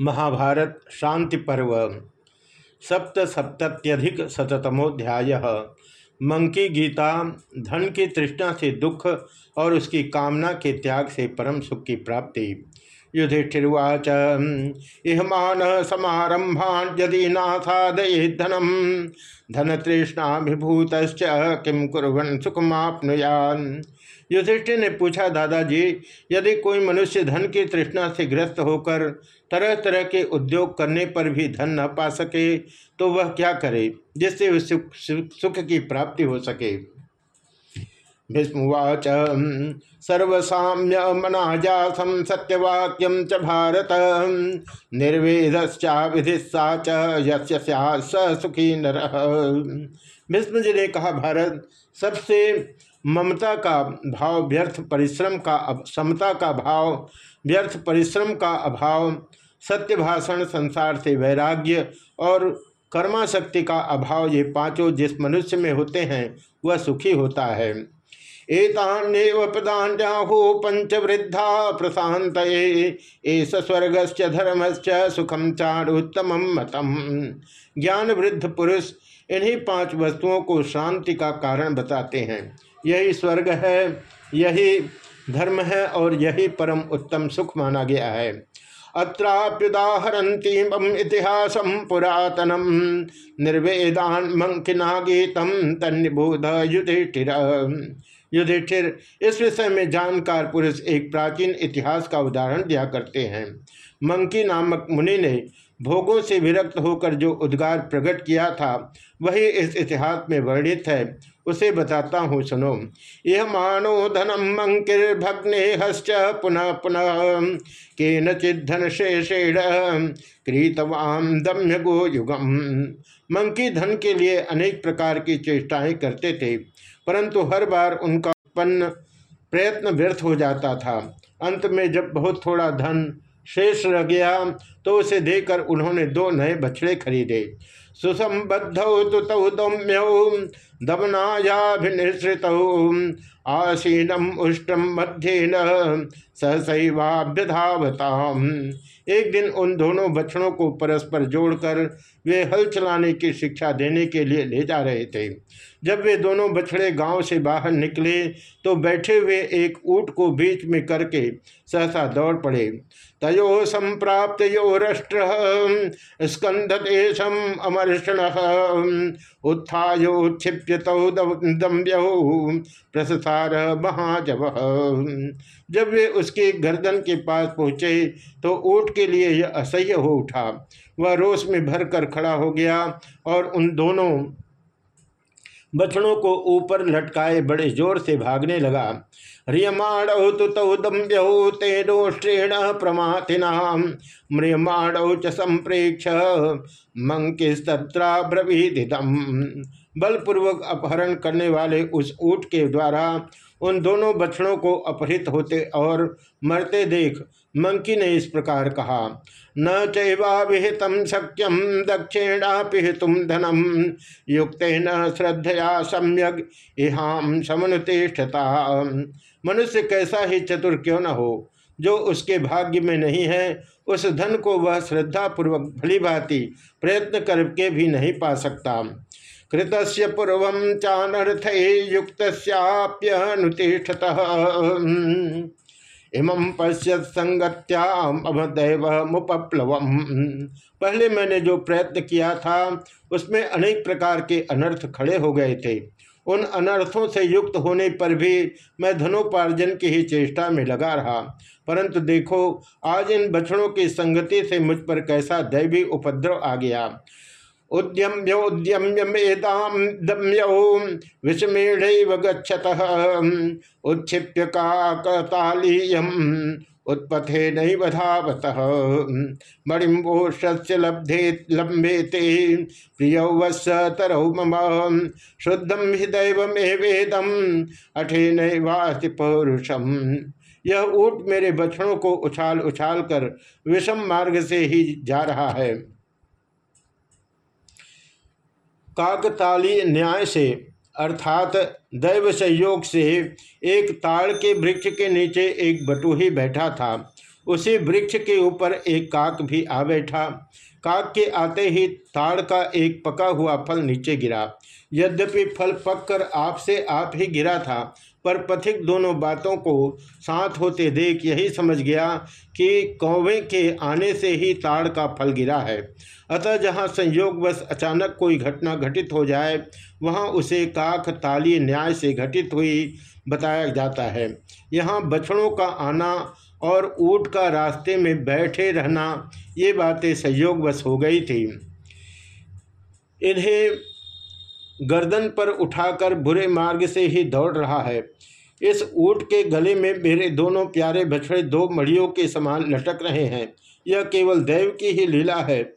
महाभारत शांति पर्व सप्तसप्तत्यधिक शतमोध्याय मंकी गीता, धन की तृष्णा से दुख और उसकी कामना के त्याग से परम सुख की प्राप्ति। युधिष्ठिर्वाच, इहमान समारंभान यदि नाथादय धनम धन तृष्णाभिभूत किम कुरन सुखमापनुयान। युधिष्ठिर ने पूछा दादाजी यदि कोई मनुष्य धन की तृष्णा से ग्रस्त होकर तरह तरह के उद्योग करने पर भी धन न पा सके तो वह क्या करे जिससे सुख, सुख की प्राप्ति हो सके? भीष्मवाच सर्वसाम्य मनाजासम सत्यवाक्यम च भारत। निर्वेदश्चा विधिस्सा च सुखी नर भीष्म जी ने कहा भारत सबसे ममता का भाव व्यर्थ परिश्रम का समता का भाव व्यर्थ परिश्रम का अभाव, सत्य भाषण संसार से वैराग्य और कर्माशक्ति का अभाव ये पाँचों जिस मनुष्य में होते हैं, वह सुखी होता है। एतान्यव पदान्याहु पंचवृद्धा प्रशांत एस स्वर्गश्च धर्मश्च सुखम चारुत्तम मतम। ज्ञान वृद्ध पुरुष इन्हीं पाँच वस्तुओं को शांति का कारण बताते हैं। यही स्वर्ग है, यही धर्म है और यही परम उत्तम सुख माना गया है। अत्राप्युदाहरतीम इतिहास पुरातनम निर्वेदान मंकिना गीतम तन्निबोध युधिष्ठिर युधिष्ठिर, इस विषय में जानकार पुरुष एक प्राचीन इतिहास का उदाहरण दिया करते हैं। मंकी नामक मुनि ने भोगों से विरक्त होकर जो उद्गार प्रकट किया था, वही इस इतिहास में वर्णित है। उसे बताता हूँ, सुनो। यह मानो धनम मंकिर्भग्ने हश्च पुनः पुनः के नचित धन शेषेण कृतवाम दम्य गो युगम मंकी धन के लिए अनेक प्रकार की चेष्टाएँ करते थे, परंतु हर बार उनका उत्पन्न प्रयत्न व्यर्थ हो जाता था। अंत में जब बहुत थोड़ा धन शेष रह गया तो उसे देकर उन्होंने दो नए बछड़े खरीदे। सुसंबद्ध तौ दौम्यौ दमनायाभिनिश्रित आसीनम उष्टम मध्येन सहसैवाभ्यधावता एक दिन उन दोनों बछड़ों को परस्पर जोड़कर वे हल चलाने की शिक्षा देने के लिए ले जा रहे थे। जब वे दोनों बछड़े गाँव से बाहर निकले तो बैठे हुए एक ऊट को बीच में करके सहसा दौड़ पड़े। तयो संप्राप्त यो राष्ट्र स्कंदतेशम अमर्षण उत्थायोक्षिप्य दम्यो प्रसार महाजव। जब वे उसके गर्दन के पास पहुँचे तो ऊट के लिए यह असह्य हो उठा। वह रोष में भर कर खड़ा हो गया और उन दोनों बछड़ों को ऊपर लटकाए बड़े ज़ोर से भागने लगा। ह्रियमाणौ तु तौ दम्भ्यौ तेनोष्ट्रेण प्रमाथिना। म्रियमाणौ च संप्रेक्ष। मंकिस्तत्राब्रवीदितम बलपूर्वक अपहरण करने वाले उस ऊट के द्वारा उन दोनों बछड़ों को अपहृत होते और मरते देख मंकी ने इस प्रकार कहा, न चैवाभिहित शक्यम दक्षिणापिहितुम धनम युक्त न श्रद्धया सम्यक इहाम समनुतिष्ठता मनुष्य कैसा ही चतुर क्यों न हो, जो उसके भाग्य में नहीं है, उस धन को वह श्रद्धा पूर्वक भली भांति प्रयत्न करके भी नहीं पा सकता। कृत पूर्व चानर्थ युक्त इमं पश्यत संगत्याम अभदैव पहले मैंने जो प्रयत्न किया था, उसमें अनेक प्रकार के अनर्थ खड़े हो गए थे। उन अनर्थों से युक्त होने पर भी मैं धनोपार्जन की ही चेष्टा में लगा रहा। परंतु देखो, आज इन बछड़ों की संगति से मुझ पर कैसा दैवी उपद्रव आ गया। उद्यम्योद्यम्यमेताम दम्यौ विषमेढ़ गच्छत। काकतालीयम उत्पथे नहीं बधावत मणिम्बोष्य लब्धे लंबेते प्रिय वत्स तरौ मम। शुद्धम हृदय मे वेदम अठे नैवाति पौरुषम। यह ऊट मेरे बछड़ों को उछाल उछाल कर विषम मार्ग से ही जा रहा है। काकताली न्याय से, अर्थात दैव संयोग से, एक ताड़ के वृक्ष के नीचे एक बटूही बैठा था। उसी वृक्ष के ऊपर एक काक भी आ बैठा। काक के आते ही ताड़ का एक पका हुआ फल नीचे गिरा। यद्यपि फल पककर आपसे आप ही गिरा था पर पथिक दोनों बातों को साथ होते देख यही समझ गया कि कौवे के आने से ही ताड़ का फल गिरा है। अतः जहाँ संयोगवश अचानक कोई घटना घटित हो जाए, वहाँ उसे काक ताली न्याय से घटित हुई बताया जाता है। यहाँ बछड़ों का आना और ऊट का रास्ते में बैठे रहना, ये बातें संयोगवश हो गई थी। इन्हें गर्दन पर उठाकर बुरे मार्ग से ही दौड़ रहा है। इस ऊट के गले में मेरे दोनों प्यारे बछड़े दो मड़ियों के समान लटक रहे हैं। यह केवल दैव की ही लीला है।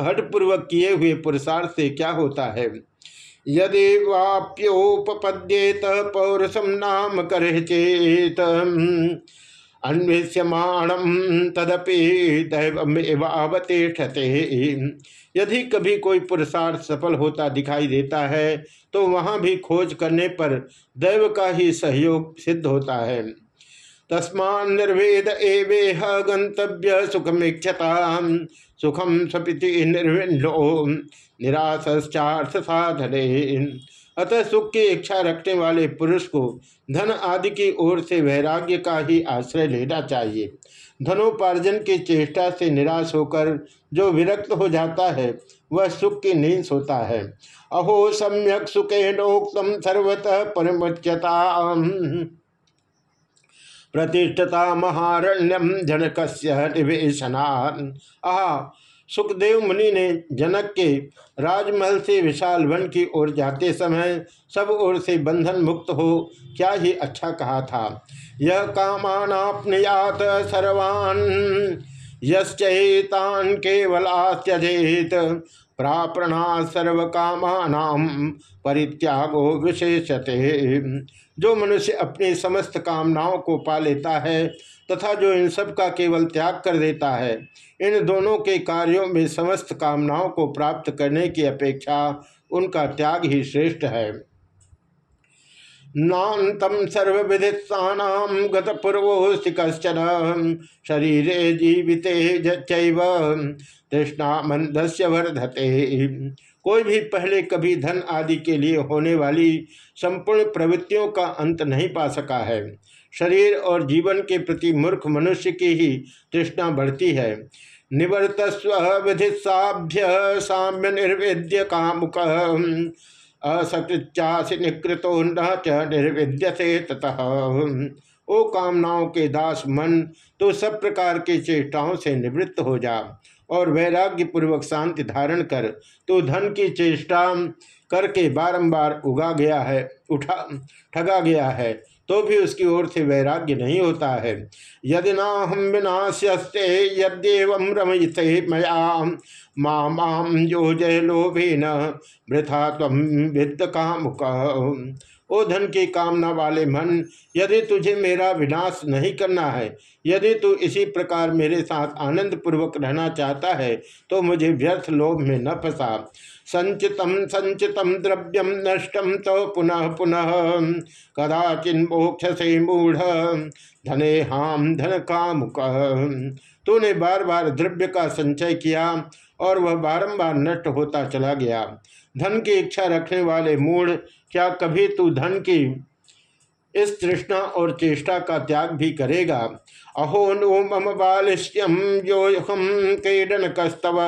हटपूर्वक किए हुए पुरुषार्थ से क्या होता है? यदि वाप्योपद्येत पौरसम नाम कर चेत अन्वेष्यमाणम तदपि दैवतिष्ठते यदि कभी कोई पुरुषार्थ सफल होता दिखाई देता है तो वहाँ भी खोज करने पर दैव का ही सहयोग सिद्ध होता है। तस्मा निर्वेद एवेह गंतव्य सुखमीक्षता सुखम सपिति निर्विलो निराशार्थ साधने अतः सुख की इच्छा रखने वाले पुरुष को धन आदि की ओर से वैराग्य का ही आश्रय लेना चाहिए। धनोपार्जन की चेष्टा से निराश होकर जो विरक्त हो जाता है, वह सुख की नींद सोता है। अहो, सम्यक सुखेनोक्तम सर्वतः परमुच्यता प्रतिष्ठता महारण्यम जनक आह सुखदेव मुनि ने जनक के राजमहल से विशाल वन की ओर जाते समय सब ओर से बंधन मुक्त हो, क्या ही अच्छा कहा था। यह कामानापनयात सर्वान्, यश्चैतान केवलात्यजेत प्रापणा सर्व कामानाम परित्यागो विशेषते। जो मनुष्य अपनी समस्त कामनाओं को पा लेता है तथा जो इन सब का केवल त्याग कर देता है, इन दोनों के कार्यों में समस्त कामनाओं को प्राप्त करने की अपेक्षा उनका त्याग ही श्रेष्ठ है। नातम सर्वविदितानाम गतपूर्वोस्ति कश्चन शरीर जीवित तृष्णा मंदस्य वर्धते। कोई भी पहले कभी धन आदि के लिए होने वाली संपूर्ण प्रवृत्तियों का अंत नहीं पा सका है। शरीर और जीवन के प्रति मूर्ख मनुष्य की ही तृष्णा बढ़ती है। निवर्तस्व विधिसाभ्य साम्य निर्वेद्य कामुक। असकृचासी निकृतो न निर्विद्य से ततः। ओ कामनाओं के दास मन तो सब प्रकार के चेष्टाओं से निवृत्त हो जा। और वैराग्य पूर्वक शांति धारण कर तो धन की चेष्टा करके बारंबार उगा गया है, उठा, ठगा गया है तो भी उसकी ओर से वैराग्य नहीं होता है। यदि ना हम विनाश्यस्ते यद्यव रमयते मया, माम जो जय लोभी न वृथा तम वित्त कामुक। ओ धन की कामना वाले मन, यदि तुझे मेरा विनाश नहीं करना है, यदि तू इसी प्रकार मेरे साथ आनंद पूर्वक रहना चाहता है तो मुझे व्यर्थ लोभ में न फंसा। संचितम संचितम द्रव्यम नष्टम तो पुनः पुनः, कदाचिन मोक्ष से मूढ़, धने हाम धन कामुक तूने बार बार द्रव्य का संचय किया और वह बारंबार नष्ट होता चला गया। धन की इच्छा रखने वाले मूढ़ क्या कभी तू धन की इस तृष्णा और चेष्टा का त्याग भी करेगा? अहो नो मम बालिश्यम हम क्रीडन कस्तव।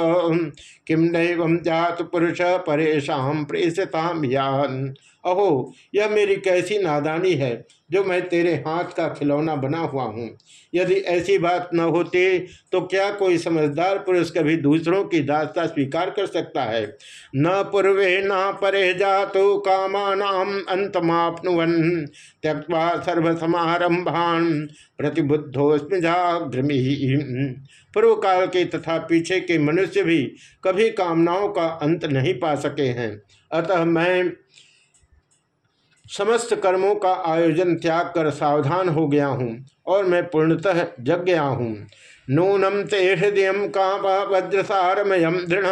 किम नैव जात पुरुष परेशान प्रेषताम यान। अहो, यह मेरी कैसी नादानी है जो मैं तेरे हाथ का खिलौना बना हुआ हूँ। यदि ऐसी बात न होती तो क्या कोई समझदार पुरुष कभी दूसरों की दास्ता स्वीकार कर सकता है? न पूर्वे, न परे जातो कामानाम अंतमापनुवन त्यक्वा सर्वसमारंभान प्रतिबुद्धोस्म जाग्रमी। पूर्व काल के तथा पीछे के मनुष्य भी कभी कामनाओं का अंत नहीं पा सके हैं। अतः मैं समस्त कर्मों का आयोजन त्याग कर सावधान हो गया हूँ और मैं पूर्णतः जग गया हूँ। नूनम ते हृदय काम वज्रसारमय दृढ़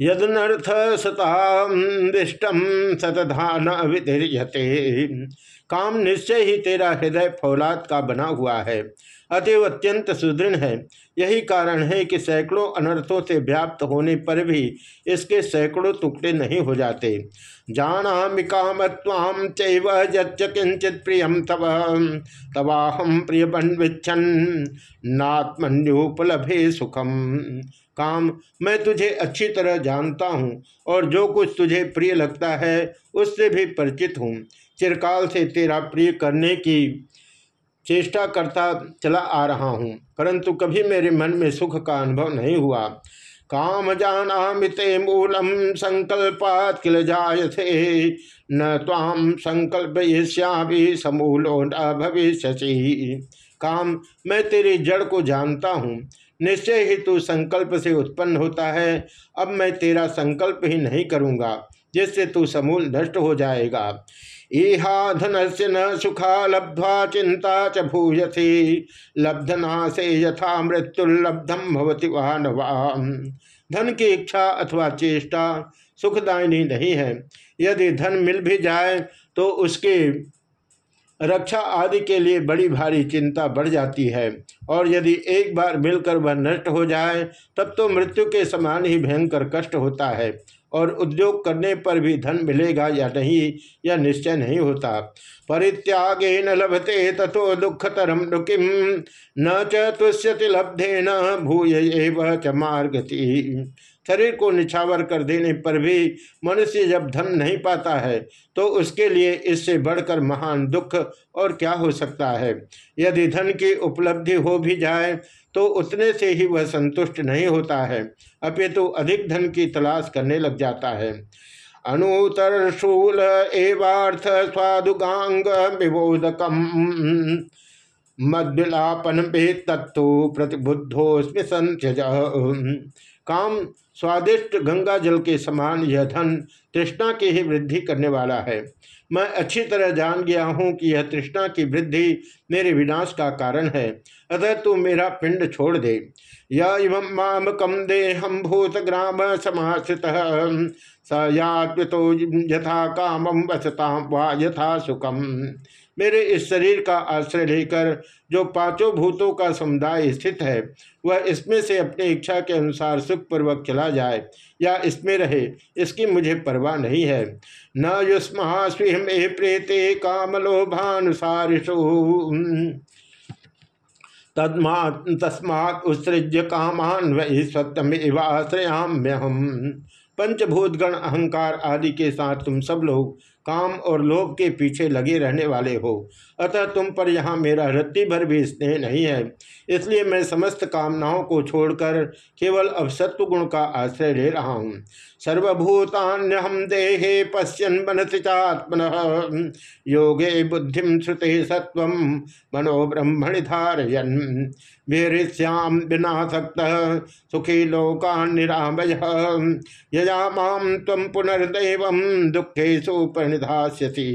यदनर्थ सताष्टम सतधान विधीयते काम निश्चय ही तेरा हृदय फौलाद का बना हुआ है। अतएव अत्यंत सुदृढ़ है। यही कारण है कि सैकड़ों अनर्थों से व्याप्त होने पर भी इसके सैकड़ों टुकड़े नहीं हो जाते। जाना काम ताम चैव किंचित प्रियम तव। तवाहम प्रिय बनविच्छन नात्मन्युपलभे सुखम। काम, मैं तुझे अच्छी तरह जानता हूँ और जो कुछ तुझे प्रिय लगता है, उससे भी परिचित हूँ। चिरकाल से तेरा प्रिय करने की चेष्टा करता चला आ रहा हूँ, परंतु कभी मेरे मन में सुख का अनुभव नहीं हुआ। काम जाना मिते मूलम, संकल्पात किल जायसे न ताम संकल्प भी समूलो न भविष्य काम, मैं तेरी जड़ को जानता हूँ। निश्चय ही तू संकल्प से उत्पन्न होता है। अब मैं तेरा संकल्प ही नहीं करूँगा, जिससे तू समूल नष्ट हो जाएगा। धन से न सुखा लब्ध्वा चिंता च भूयसी। लब्धना से यथा मृत्युलब्धम भवती वाहन धन की इच्छा अथवा चेष्टा सुखदायिनी नहीं है। यदि धन मिल भी जाए तो उसके रक्षा आदि के लिए बड़ी भारी चिंता बढ़ जाती है। और यदि एक बार मिलकर वह नष्ट हो जाए, तब तो मृत्यु के समान ही भयंकर कष्ट होता है। और उद्योग करने पर भी धन मिलेगा या नहीं यह निश्चय नहीं होता। परित्यागे न लभते तथो दुखतरम दुखिम न चुष्यति लब्धे न भूय च मार्गति। शरीर को निछावर कर देने पर भी मनुष्य जब धन नहीं पाता है तो उसके लिए इससे बढ़कर महान दुख और क्या हो सकता है? यदि धन की उपलब्धि हो भी जाए तो उतने से ही वह संतुष्ट नहीं होता है। अपितु तो अधिक धन की तलाश करने लग जाता है। अनुतर शूल एवार्थ स्वादुगांग विबोधकम। मद्विलापन पे तत्व प्रतिबुद्धोस्म संत्यज। काम स्वादिष्ट गंगा जल के समान यह धन तृष्णा की ही वृद्धि करने वाला है। मैं अच्छी तरह जान गया हूँ कि यह तृष्णा की वृद्धि मेरे विनाश का कारण है। अतः तू मेरा पिंड छोड़ दे। या इवं माम कम दे हम भूत ग्राम समाश्रित। स यथा कामम वसता वा यथा सुखम। मेरे इस शरीर का आश्रय लेकर जो पाँचों भूतों का समुदाय स्थित है, वह इसमें से अपनी इच्छा के अनुसार सुखपूर्वक चला जाए या इसमें रहे, इसकी मुझे परवाह नहीं है। न युष्मा स्वीह प्रेते कामलोभानुसारिषु। तस्मा तस्मात् उत्सृज्य कामान वही सत्यमेवाश्रयाम्य हम पंचभूतगण अहंकार आदि के साथ तुम सब लोग काम और लोभ के पीछे लगे रहने वाले हो। अतः तुम पर यहाँ मेरा रत्ती भर भी स्नेह नहीं है। इसलिए मैं समस्त कामनाओं को छोड़कर केवल अब सत्व गुण का आश्रय ले रहा हूँ। सर्वभूतान्य हम देहे पश्यन मनसी चात्मन। योगे बुद्धिम श्रुते सत्व मनो ब्रह्मणि धारयन। वीरिश्याम विनासक्त सुखी लोका निरामय। यजा माम तम पुनर्देव दुखे परिधास्यसी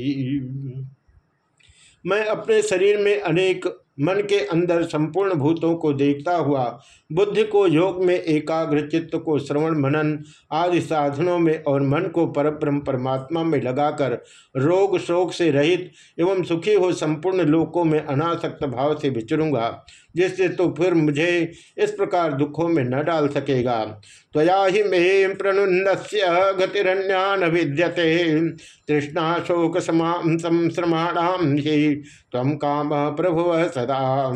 मैं अपने शरीर में अनेक मन के अंदर संपूर्ण भूतों को देखता हुआ, बुद्धि को योग में एकाग्र चित्त को श्रवण मनन आदि साधनों में और मन को परब्रह्म परमात्मा में लगाकर रोग शोक से रहित एवं सुखी हो संपूर्ण लोकों में अनासक्त भाव से विचरूँगा, जिससे तो फिर मुझे इस प्रकार दुखों में न डाल सकेगा। त्वया ही मे प्रणुन्नस्य गतिरण्यान विद्यते, तृष्णा शोक समाम संश्रमाणाम ही तम काम प्रभु सदा।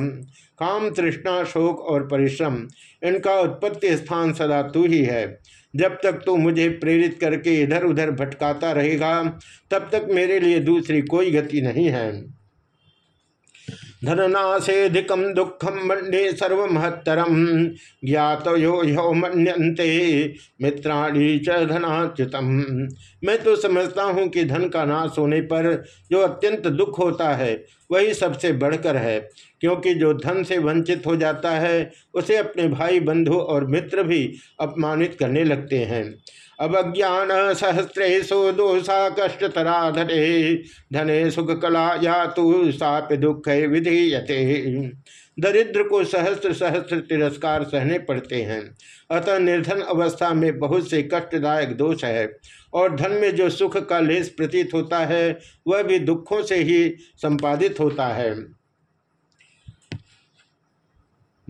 काम, तृष्णा, शोक और परिश्रम, इनका उत्पत्ति स्थान सदा तू ही है। जब तक तू मुझे प्रेरित करके इधर उधर भटकाता रहेगा, तब तक मेरे लिए दूसरी कोई गति नहीं है। धननाशेधिकम दुखम मंडे सर्वमहत्तरम ज्ञात यो यो मनते मित्राणी च धनाच्युतम। मैं तो समझता हूँ कि धन का नाश होने पर जो अत्यंत दुख होता है, वही सबसे बढ़कर है। क्योंकि जो धन से वंचित हो जाता है, उसे अपने भाई बंधु और मित्र भी अपमानित करने लगते हैं। अवज्ञान सहस्रेशु दोषा कष्टतरा धने धने सुख कला या तु साप्य दुख विधीयते। दरिद्र को सहस्त्र सहस्त्र तिरस्कार सहने पड़ते हैं। अतः निर्धन अवस्था में बहुत से कष्टदायक दोष है और धन में जो सुख का लेस प्रतीत होता है, वह भी दुखों से ही संपादित होता है।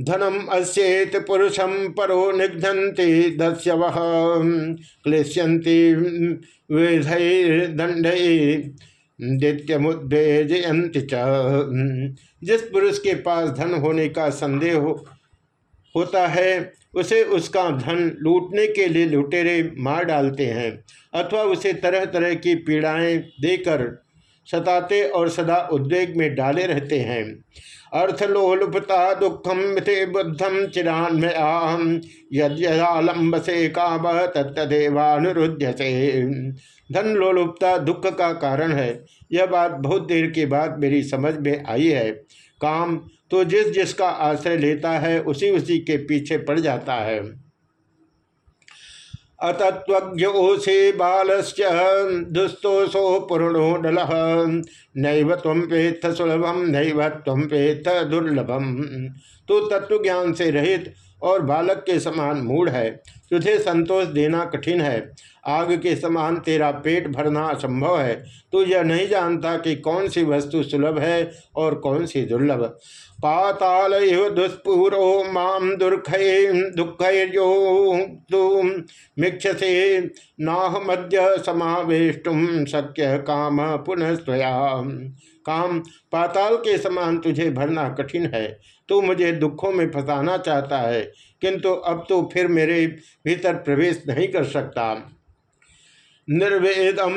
धनम अस्ेत पुरुषम परो निघ्नते दस्यव। क्लेश्यंती विधैर्दंड जिस पुरुष के पास धन होने का संदेह हो, होता है उसे उसका धन लूटने के लिए लुटेरे मार डालते हैं अथवा उसे तरह तरह की पीड़ाएँ देकर सताते और सदा उद्वेग में डाले रहते हैं। अर्थलोलुपता दुखम मिथे बुद्धम चिरान में आहम यदलंब से काम तत्देवानुरुद्ध से धन लोलुपता दुख का कारण है। यह बात बहुत देर के बाद मेरी समझ में आई है। काम तो जिस जिसका आश्रय लेता है, उसी उसी के पीछे पड़ जाता है। अतत्वज्ञोसे बालश्च दुस्तोषो पुरुणो डल नैव तम पेत्थ सुलभम नैव तम पेत्थ दुर्लभम तो तत्व ज्ञान से रहित और बालक के समान मूड है। तुझे संतोष देना कठिन है। आग के समान तेरा पेट भरना असंभव है। तू यह नहीं जानता कि कौन सी वस्तु सुलभ है और कौन सी दुर्लभ। पाताल दुष्पुरो माम दुर्खय दुखो मिक्षसे नाह मध्य समावेष्टुम शक्य काम पुनः स्वया। काम पाताल के समान तुझे भरना कठिन है। तू मुझे दुखों में फंसाना चाहता है, किंतु अब तो फिर मेरे भीतर प्रवेश नहीं कर सकता। निर्वेदम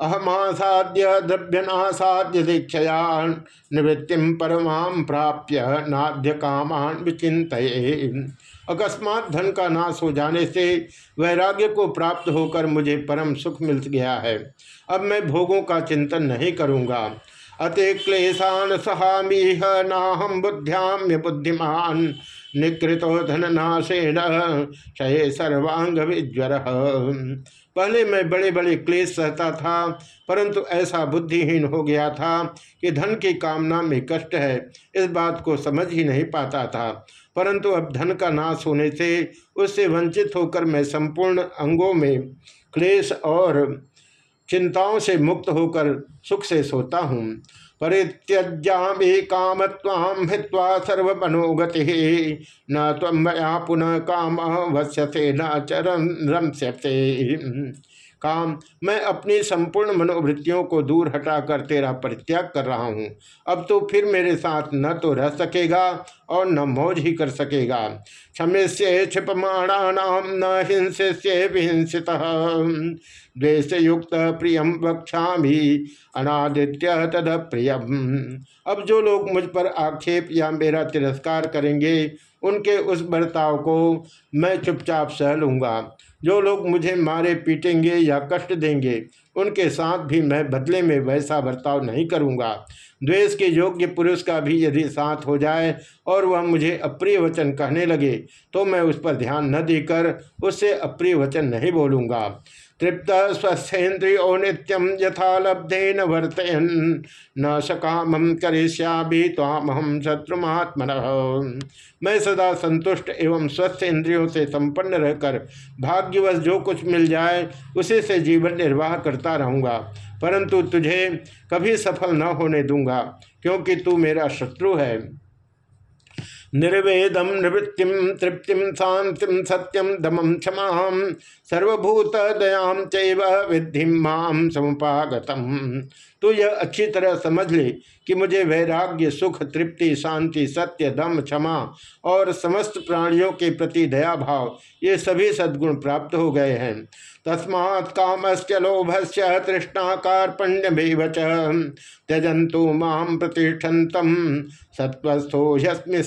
अहमासाद्य द्रव्यनासाद्य दीक्षया निवृत्ति परमा प्राप्य नाद्य कामान विचित अकस्मात धन का नाश हो जाने से वैराग्य को प्राप्त होकर मुझे परम सुख मिल गया है। अब मैं भोगों का चिंतन नहीं करूँगा। अति क्लेशान सहामीह नाहम बुद्ध्याम्य बुद्धिमान निकृतो धननाशेन क्षय सर्वांग विज्वर पहले मैं बड़े बड़े क्लेश सहता था, परंतु ऐसा बुद्धिहीन हो गया था कि धन की कामना में कष्ट है, इस बात को समझ ही नहीं पाता था। परंतु अब धन का नाश होने से उससे वंचित होकर मैं संपूर्ण अंगों में क्लेश और चिंताओं से मुक्त होकर सुख से सोता हूँ। परित्यज्यामी काम ताम भित्वा सर्वमनोगति। न तम मया पुनः काम वश्यसे न चरम रमस्यसे काम मैं अपनी संपूर्ण मनोवृत्तियों को दूर हटाकर तेरा परित्याग कर रहा हूँ। अब तो फिर मेरे साथ न तो रह सकेगा और न मौज ही कर सकेगा। क्षमिष्य क्षिपमाणानाम न हिंस्य विहिंसित। द्वेष युक्त प्रियम वक्षा अनादित्य तद प्रियम। अब जो लोग मुझ पर आक्षेप या मेरा तिरस्कार करेंगे, उनके उस बर्ताव को मैं चुपचाप सह लूँगा। जो लोग मुझे मारे पीटेंगे या कष्ट देंगे, उनके साथ भी मैं बदले में वैसा बर्ताव नहीं करूँगा। द्वेष के योग्य पुरुष का भी यदि साथ हो जाए और वह मुझे अप्रिय वचन कहने लगे तो मैं उस पर ध्यान न देकर उससे अप्रिय वचन नहीं बोलूँगा। तृप्त स्वस्थेन्द्रियो नित्यम यथा लब्धेन वर्तयन। न सकामम करिष्याभि तामहम शत्रुमात्मन। मैं सदा संतुष्ट एवं स्वस्थ इंद्रियों से संपन्न रहकर, भाग्यवश जो कुछ मिल जाए, उसी से जीवन निर्वाह करता रहूँगा। परंतु तुझे कभी सफल न होने दूँगा, क्योंकि तू मेरा शत्रु है। निर्वेदम निवृत्तिम तृप्तिम शांतिम सत्यम दमम क्षमा सर्वभूत दयाम चैव विद्धि माम समुपागतम तो यह अच्छी तरह समझ ले कि मुझे वैराग्य, सुख, तृप्ति, शांति, सत्य, दम, क्षमा और समस्त प्राणियों के प्रति दया भाव ये सभी सद्गुण प्राप्त हो गए हैं। तस्मात् कामस्य लोभस्य तृष्णाकारपण्यमेव च। त्यजंतु माम प्रतिष्ठन्तम सत्वस्थो यस्मि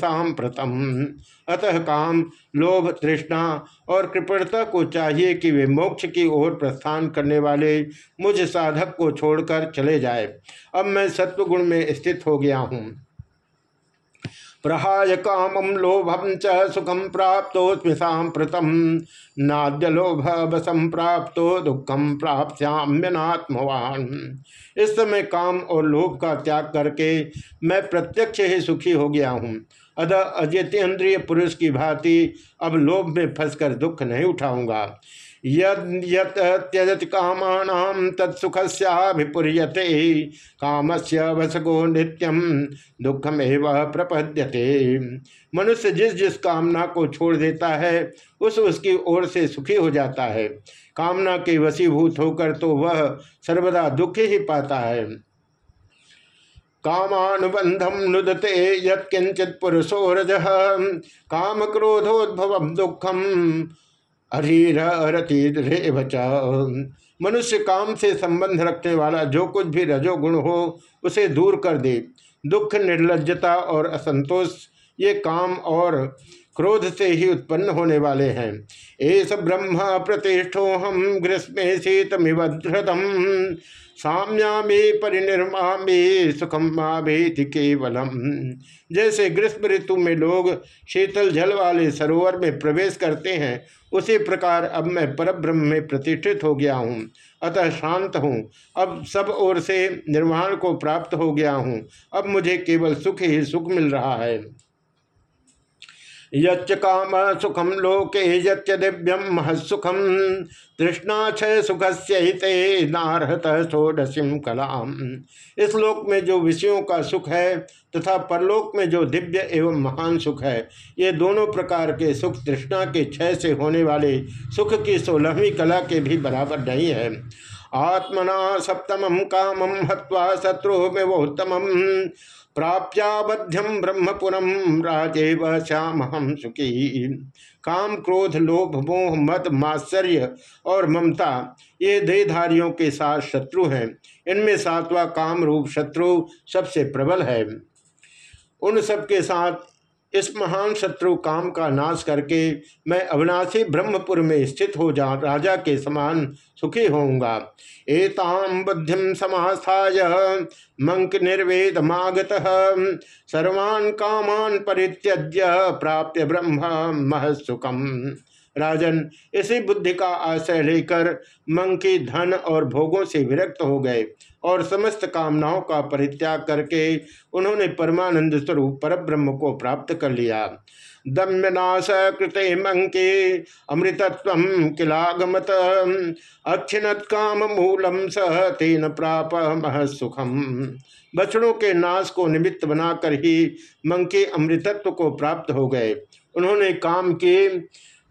अतः काम, लोभ, तृष्णा और कृपणता को चाहिए कि वे मोक्ष की ओर प्रस्थान करने वाले मुझ साधक को छोड़कर चले जाए। अब मैं सत्वगुण में स्थित हो गया हूँ। प्रहाय कामम लोभम च सुखम प्राप्तोस्मि सांप्रतम नाद्य लोभ बसम प्राप्तो दुखम प्राप्याम्यनात्मवान इस समय काम और लोभ का त्याग करके मैं प्रत्यक्ष ही सुखी हो गया हूँ। अतः अजितेंद्रिय पुरुष की भांति अब लोभ में फंसकर दुख नहीं उठाऊँगा। त्यजत कामाण तत्सुखस्याभिपुर्यते काम से वसगो नित्यम दुखम एवं प्रपद्यते। मनुष्य जिस जिस कामना को छोड़ देता है, उस उसकी ओर से सुखी हो जाता है। कामना के वसीभूत होकर तो वह सर्वदा दुखी ही पाता है। कामानुबंधम नुदते यंचित पुरुषो रज। काम क्रोधोद्भव दुखम मनुष्य काम से संबंध रखने वाला जो कुछ भी रजोगुण हो, उसे दूर कर दे। दुख निर्लजता और असंतोष, ये काम और क्रोध से ही उत्पन्न होने वाले हैं। एस ब्रह्म प्रतिष्ठो हम ग्रीष्म शीतमिवधृतम साम्यामी परिनिर्मामी सुखम माभेति केवलम। जैसे ग्रीष्म ऋतु में लोग शीतल जल वाले सरोवर में प्रवेश करते हैं, उसी प्रकार अब मैं परब्रह्म में प्रतिष्ठित हो गया हूँ। अतः शांत हूँ। अब सब ओर से निर्वाण को प्राप्त हो गया हूँ। अब मुझे केवल सुख ही सुख मिल रहा है। यच्च काम सुखम लोके, यच्च दिव्यम महसुखम तृष्णा क्षय सुख से नारहत षोडशीम कलाम। इस लोक में जो विषयों का सुख है, तथा परलोक में जो दिव्य एवं महान सुख है, ये दोनों प्रकार के सुख तृष्णा के क्षय से होने वाले सुख की सोलहवीं कला के भी बराबर नहीं है। आत्मना सप्तम कामम हवा शत्रु में वोत्तम प्राप्याबध्यम ब्रह्मपुरम राजेव श्याम हम सुखी। काम, क्रोध, लोभ, मोह मत मात्सर्य और ममता, ये देधारियों के साथ शत्रु हैं। इनमें सातवा काम रूप शत्रु सबसे प्रबल है। उन सबके साथ इस महान शत्रु काम का नाश करके मैं अविनाशी ब्रह्मपुर में स्थित हो जा, राजा के समान सुखी होऊँगा। एताम बुद्धिम समास्थाय मंक निर्वेद मागत, सर्वान कामान परित्यज्य प्राप्य ब्रह्म महसुखम राजन। इसी बुद्धि का आश्रय लेकर मंकी धन और भोगों से विरक्त हो गए और समस्त कामनाओं का परित्याग करके उन्होंने परमानंद स्वरूप पर ब्रह्म को प्राप्त कर लिया। दम्यनाश कृते मंके अमृतत्व किलागमत अच्छिनत काम मूलम सह तेन प्राप मह सुखम। बछड़ों के नाश को निमित्त बनाकर ही मंके अमृतत्व को प्राप्त हो गए। उन्होंने काम के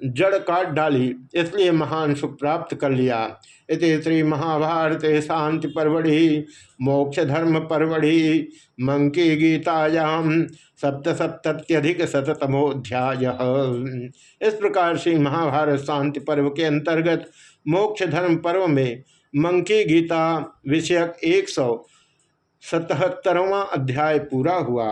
जड़ काट डाली। इसलिए महान सुख प्राप्त कर लिया। इस श्री महाभारत शांति परवड़ी मोक्ष धर्म परवड़ी, मंकी गीतायाम सप्तसप्त्यधिक शतमोध्याय इस प्रकार से महाभारत शांति पर्व के अंतर्गत मोक्ष धर्म पर्व में मंकी गीता विषयक एक सौ सतहत्तरवा अध्याय पूरा हुआ।